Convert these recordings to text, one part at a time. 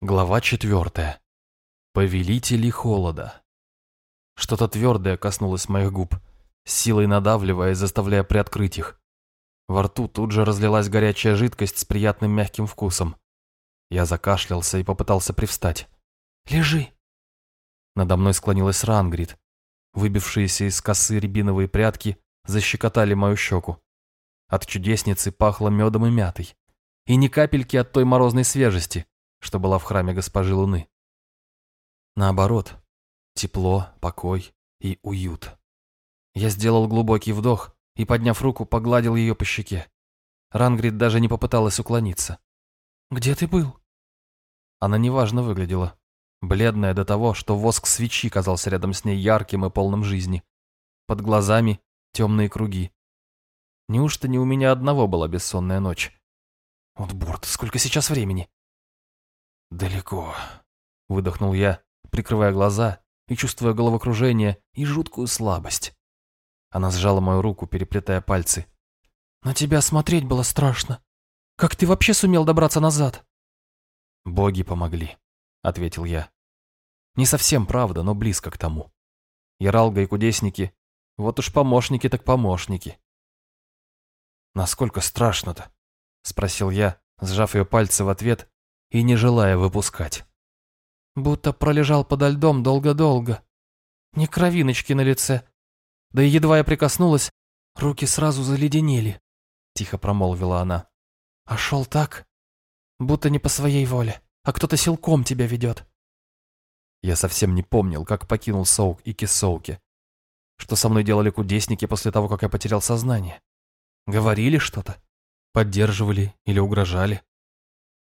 Глава четвертая. Повелители холода. Что-то твердое коснулось моих губ, силой надавливая заставляя приоткрыть их. Во рту тут же разлилась горячая жидкость с приятным мягким вкусом. Я закашлялся и попытался привстать. «Лежи!» Надо мной склонилась Рангрид. Выбившиеся из косы рябиновые прятки защекотали мою щеку. От чудесницы пахло медом и мятой. И ни капельки от той морозной свежести, что была в храме госпожи Луны. Наоборот, тепло, покой и уют. Я сделал глубокий вдох и, подняв руку, погладил ее по щеке. Рангрид даже не попыталась уклониться. «Где ты был?» Она неважно выглядела. Бледная до того, что воск свечи казался рядом с ней ярким и полным жизни. Под глазами темные круги. Неужто не у меня одного была бессонная ночь? Вот бурт, сколько сейчас времени? «Далеко», — выдохнул я, прикрывая глаза и чувствуя головокружение и жуткую слабость. Она сжала мою руку, переплетая пальцы. «На тебя смотреть было страшно. Как ты вообще сумел добраться назад?» «Боги помогли», — ответил я. «Не совсем правда, но близко к тому. Яралга и кудесники, вот уж помощники так помощники». «Насколько страшно-то?» — спросил я, сжав ее пальцы в ответ и не желая выпускать. Будто пролежал подо льдом долго-долго. Ни кровиночки на лице. Да и едва я прикоснулась, руки сразу заледенели, тихо промолвила она. А шел так, будто не по своей воле, а кто-то силком тебя ведет. Я совсем не помнил, как покинул Соук и Кисоуки. Что со мной делали кудесники после того, как я потерял сознание? Говорили что-то? Поддерживали или угрожали?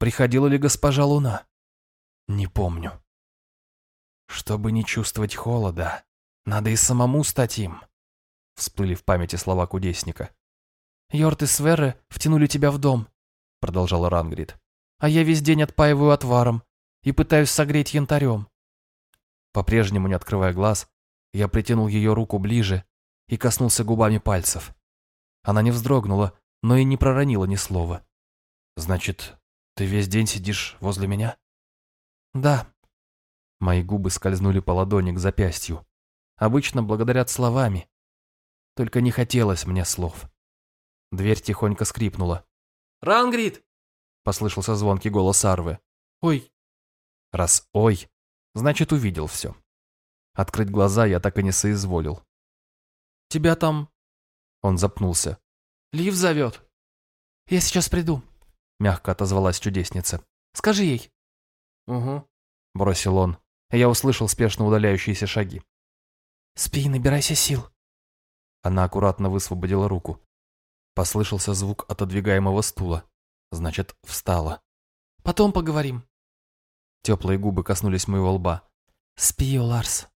Приходила ли госпожа Луна? Не помню. Чтобы не чувствовать холода, надо и самому стать им. Всплыли в памяти слова кудесника. «Йорт и Сверы втянули тебя в дом», — продолжала Рангрид. «А я весь день отпаиваю отваром и пытаюсь согреть янтарем». По-прежнему не открывая глаз, я притянул ее руку ближе и коснулся губами пальцев. Она не вздрогнула, но и не проронила ни слова. «Значит, ты весь день сидишь возле меня? Да. Мои губы скользнули по ладони к запястью. Обычно благодарят словами. Только не хотелось мне слов. Дверь тихонько скрипнула. «Рангрид!» — послышался звонкий голос Арвы. «Ой!» Раз «ой», значит, увидел все. Открыть глаза я так и не соизволил. «Тебя там...» Он запнулся. «Лив зовет. Я сейчас приду» мягко отозвалась чудесница. «Скажи ей». «Угу», — бросил он. Я услышал спешно удаляющиеся шаги. «Спи, набирайся сил». Она аккуратно высвободила руку. Послышался звук отодвигаемого стула. Значит, встала. «Потом поговорим». Теплые губы коснулись моего лба. «Спи, Ларс».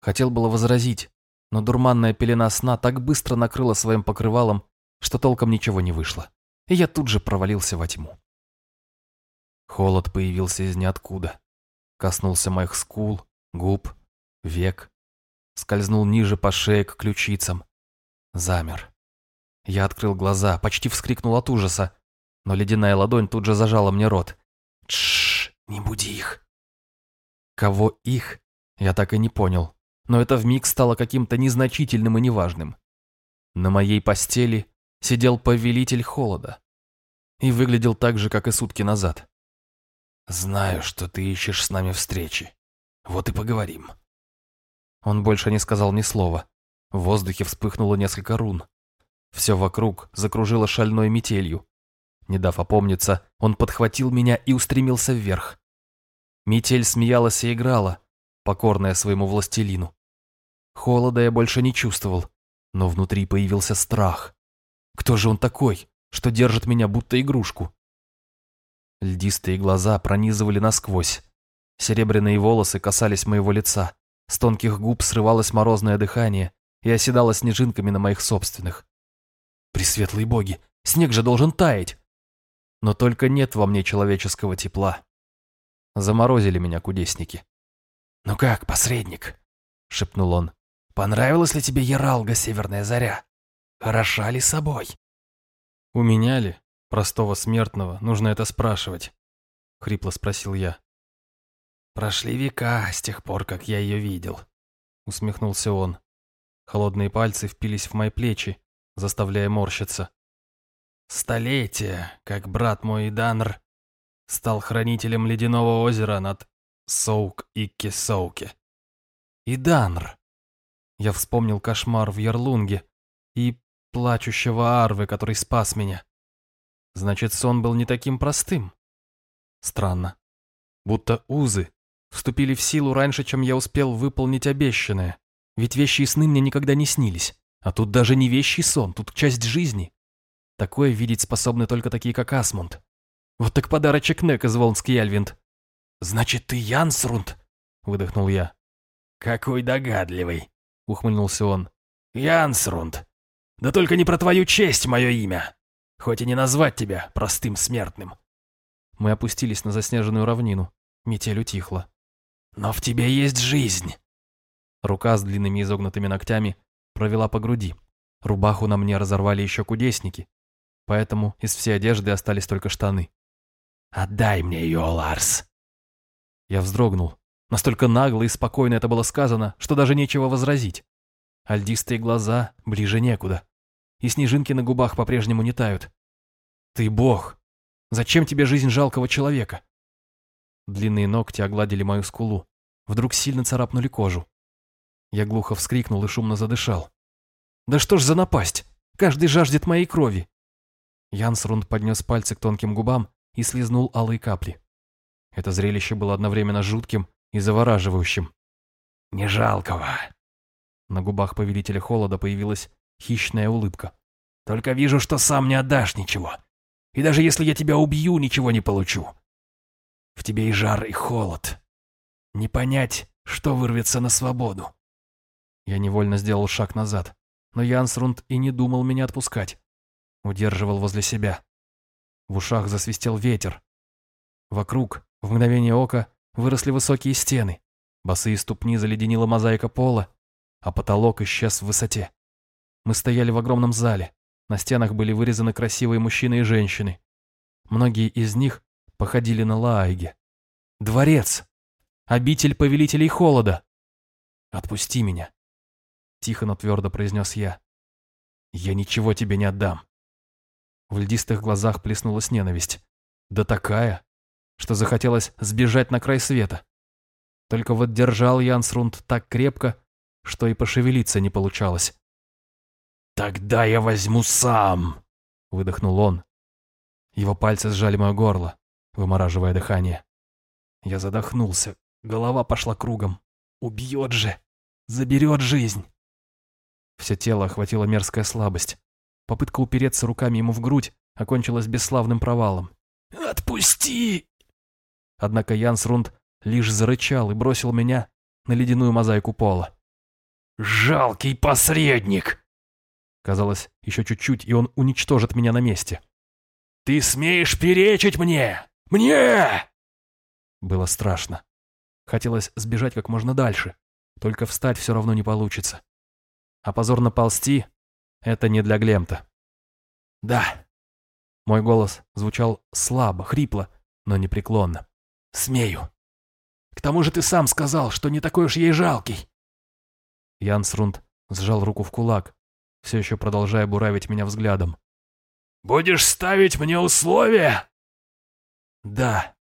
Хотел было возразить, но дурманная пелена сна так быстро накрыла своим покрывалом, что толком ничего не вышло и я тут же провалился во тьму. Холод появился из ниоткуда. Коснулся моих скул, губ, век. Скользнул ниже по шее к ключицам. Замер. Я открыл глаза, почти вскрикнул от ужаса, но ледяная ладонь тут же зажала мне рот. Тш, не буди их. Кого их, я так и не понял, но это вмиг стало каким-то незначительным и неважным. На моей постели сидел повелитель холода. И выглядел так же, как и сутки назад. «Знаю, что ты ищешь с нами встречи. Вот и поговорим». Он больше не сказал ни слова. В воздухе вспыхнуло несколько рун. Все вокруг закружило шальной метелью. Не дав опомниться, он подхватил меня и устремился вверх. Метель смеялась и играла, покорная своему властелину. Холода я больше не чувствовал, но внутри появился страх. Кто же он такой, что держит меня будто игрушку? Льдистые глаза пронизывали насквозь. Серебряные волосы касались моего лица. С тонких губ срывалось морозное дыхание и оседало снежинками на моих собственных. Пресветлые боги, снег же должен таять. Но только нет во мне человеческого тепла. Заморозили меня кудесники. «Ну как, посредник?» — шепнул он. «Понравилась ли тебе Яралга, Северная Заря?» Хороша ли собой? У меня ли, простого смертного, нужно это спрашивать? хрипло спросил я. «Прошли века с тех пор, как я ее видел», — усмехнулся он. Холодные пальцы впились в мои плечи, заставляя морщиться. «Столетия, как брат мой Данр стал хранителем ледяного озера над Соук и Кесоуке. И Данр. Я вспомнил кошмар в Ярлунге и плачущего Арвы, который спас меня. Значит, сон был не таким простым. Странно. Будто узы вступили в силу раньше, чем я успел выполнить обещанное. Ведь вещи и сны мне никогда не снились. А тут даже не вещи и сон, тут часть жизни. Такое видеть способны только такие, как Асмунд. Вот так подарочек Нек из Волнский Альвинд. «Значит, ты Янсрунд?» — выдохнул я. «Какой догадливый!» — ухмыльнулся он. «Янсрунд! Да только не про твою честь мое имя! Хоть и не назвать тебя простым смертным!» Мы опустились на заснеженную равнину. Метель утихла. «Но в тебе есть жизнь!» Рука с длинными изогнутыми ногтями провела по груди. Рубаху на мне разорвали еще кудесники, поэтому из всей одежды остались только штаны. «Отдай мне ее, Ларс!» Я вздрогнул. Настолько нагло и спокойно это было сказано, что даже нечего возразить. Альдистые глаза ближе некуда. И снежинки на губах по-прежнему не тают. «Ты бог! Зачем тебе жизнь жалкого человека?» Длинные ногти огладили мою скулу. Вдруг сильно царапнули кожу. Я глухо вскрикнул и шумно задышал. «Да что ж за напасть? Каждый жаждет моей крови!» Янсрунд поднес пальцы к тонким губам и слезнул алые капли. Это зрелище было одновременно жутким и завораживающим. «Не жалкого!» На губах повелителя холода появилась хищная улыбка. «Только вижу, что сам не отдашь ничего. И даже если я тебя убью, ничего не получу. В тебе и жар, и холод. Не понять, что вырвется на свободу. Я невольно сделал шаг назад, но Янсрунд и не думал меня отпускать. Удерживал возле себя. В ушах засвистел ветер. Вокруг, в мгновение ока, выросли высокие стены. Босые ступни заледенила мозаика пола, а потолок исчез в высоте. Мы стояли в огромном зале. На стенах были вырезаны красивые мужчины и женщины. Многие из них походили на Лаайге. Дворец! Обитель повелителей холода! Отпусти меня. Тихо, но твердо произнес я. Я ничего тебе не отдам. В льдистых глазах плеснулась ненависть. Да такая, что захотелось сбежать на край света. Только вот держал Янсрунд так крепко, что и пошевелиться не получалось. «Тогда я возьму сам!» — выдохнул он. Его пальцы сжали мое горло, вымораживая дыхание. Я задохнулся, голова пошла кругом. Убьет же! Заберет жизнь! Все тело охватила мерзкая слабость. Попытка упереться руками ему в грудь окончилась бесславным провалом. «Отпусти!» Однако Янсрунд лишь зарычал и бросил меня на ледяную мозаику пола. «Жалкий посредник!» Казалось, еще чуть-чуть, и он уничтожит меня на месте. «Ты смеешь перечить мне? Мне!» Было страшно. Хотелось сбежать как можно дальше, только встать все равно не получится. А позорно ползти — это не для Глемта. «Да». Мой голос звучал слабо, хрипло, но непреклонно. «Смею. К тому же ты сам сказал, что не такой уж ей жалкий». Янсрунд сжал руку в кулак, все еще продолжая буравить меня взглядом. «Будешь ставить мне условия?» «Да».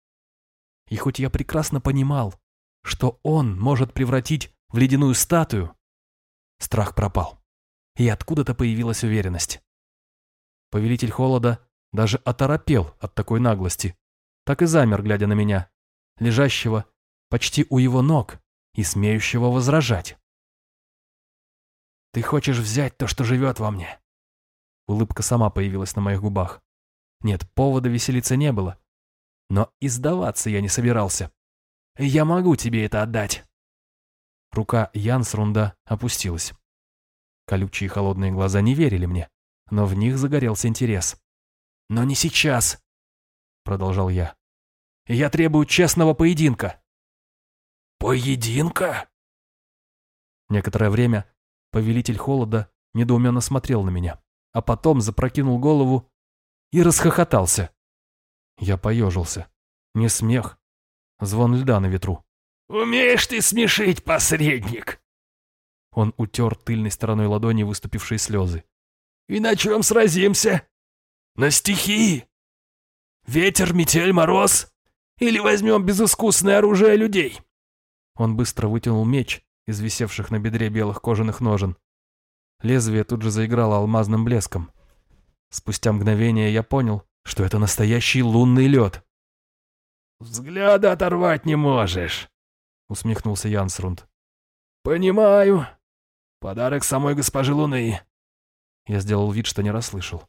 И хоть я прекрасно понимал, что он может превратить в ледяную статую, Страх пропал. И откуда-то появилась уверенность. Повелитель холода даже оторопел от такой наглости. Так и замер, глядя на меня, лежащего почти у его ног и смеющего возражать. «Ты хочешь взять то, что живет во мне?» Улыбка сама появилась на моих губах. Нет, повода веселиться не было. Но и сдаваться я не собирался. «Я могу тебе это отдать!» Рука Янсрунда опустилась. Колючие холодные глаза не верили мне, но в них загорелся интерес. «Но не сейчас», — продолжал я. «Я требую честного поединка». «Поединка?» Некоторое время повелитель холода недоуменно смотрел на меня, а потом запрокинул голову и расхохотался. Я поежился. Не смех. Звон льда на ветру. «Умеешь ты смешить, посредник!» Он утер тыльной стороной ладони выступившие слезы. «И на чем сразимся? На стихии? Ветер, метель, мороз? Или возьмем безыскусное оружие людей?» Он быстро вытянул меч из висевших на бедре белых кожаных ножен. Лезвие тут же заиграло алмазным блеском. Спустя мгновение я понял, что это настоящий лунный лед. «Взгляда оторвать не можешь», — усмехнулся Янсрунд. «Понимаю. Подарок самой госпожи Луны». Я сделал вид, что не расслышал.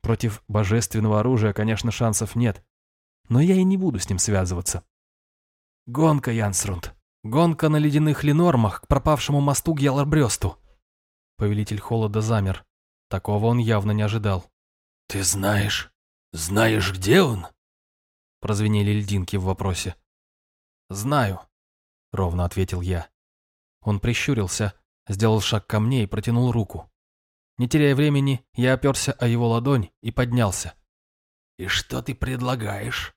Против божественного оружия, конечно, шансов нет, но я и не буду с ним связываться. Гонка, Янсрунд. Гонка на ледяных линормах к пропавшему мосту Гьяларбрёсту. Повелитель холода замер. Такого он явно не ожидал. «Ты знаешь, знаешь, где он?» Прозвенели льдинки в вопросе. «Знаю», — ровно ответил я. Он прищурился, сделал шаг ко мне и протянул руку. Не теряя времени, я оперся о его ладонь и поднялся. «И что ты предлагаешь?»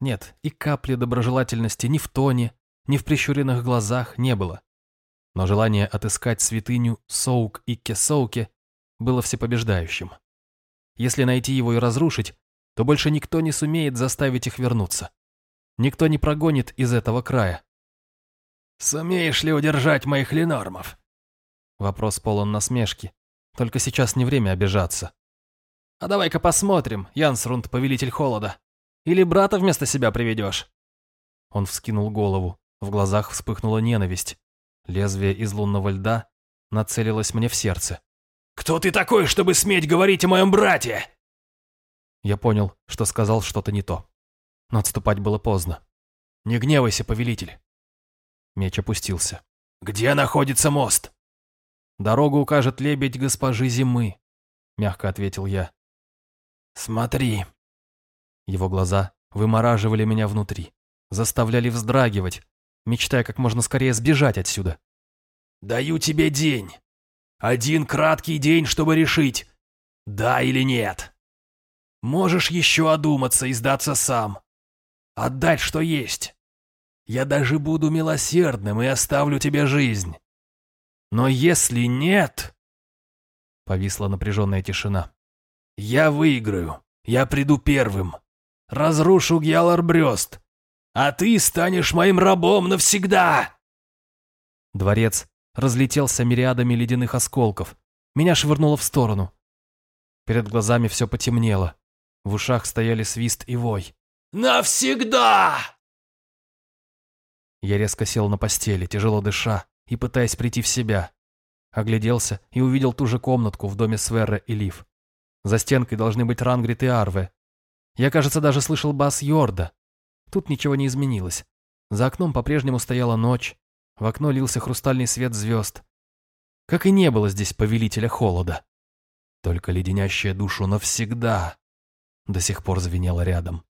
Нет, и капли доброжелательности ни в тоне, ни в прищуренных глазах не было. Но желание отыскать святыню Соук и Кесоуке было всепобеждающим. Если найти его и разрушить, то больше никто не сумеет заставить их вернуться. Никто не прогонит из этого края. «Сумеешь ли удержать моих ленормов?» Вопрос полон насмешки. Только сейчас не время обижаться. «А давай-ка посмотрим, Янсрунд, повелитель холода. Или брата вместо себя приведешь?» Он вскинул голову. В глазах вспыхнула ненависть. Лезвие из лунного льда нацелилось мне в сердце. «Кто ты такой, чтобы сметь говорить о моем брате?» Я понял, что сказал что-то не то. Но отступать было поздно. «Не гневайся, повелитель!» Меч опустился. «Где находится мост?» «Дорогу укажет лебедь госпожи зимы», — мягко ответил я. «Смотри». Его глаза вымораживали меня внутри, заставляли вздрагивать, мечтая как можно скорее сбежать отсюда. «Даю тебе день. Один краткий день, чтобы решить, да или нет. Можешь еще одуматься и сдаться сам. Отдать, что есть. Я даже буду милосердным и оставлю тебе жизнь. Но если нет...» Повисла напряженная тишина. «Я выиграю. Я приду первым. Разрушу Гьяларбрёст а ты станешь моим рабом навсегда!» Дворец разлетелся мириадами ледяных осколков. Меня швырнуло в сторону. Перед глазами все потемнело. В ушах стояли свист и вой. «Навсегда!» Я резко сел на постели, тяжело дыша и пытаясь прийти в себя. Огляделся и увидел ту же комнатку в доме Сверра и Лив. За стенкой должны быть Рангрид и Арве. Я, кажется, даже слышал бас Йорда, Тут ничего не изменилось. За окном по-прежнему стояла ночь, в окно лился хрустальный свет звезд. Как и не было здесь повелителя холода. Только леденящая душу навсегда до сих пор звенела рядом.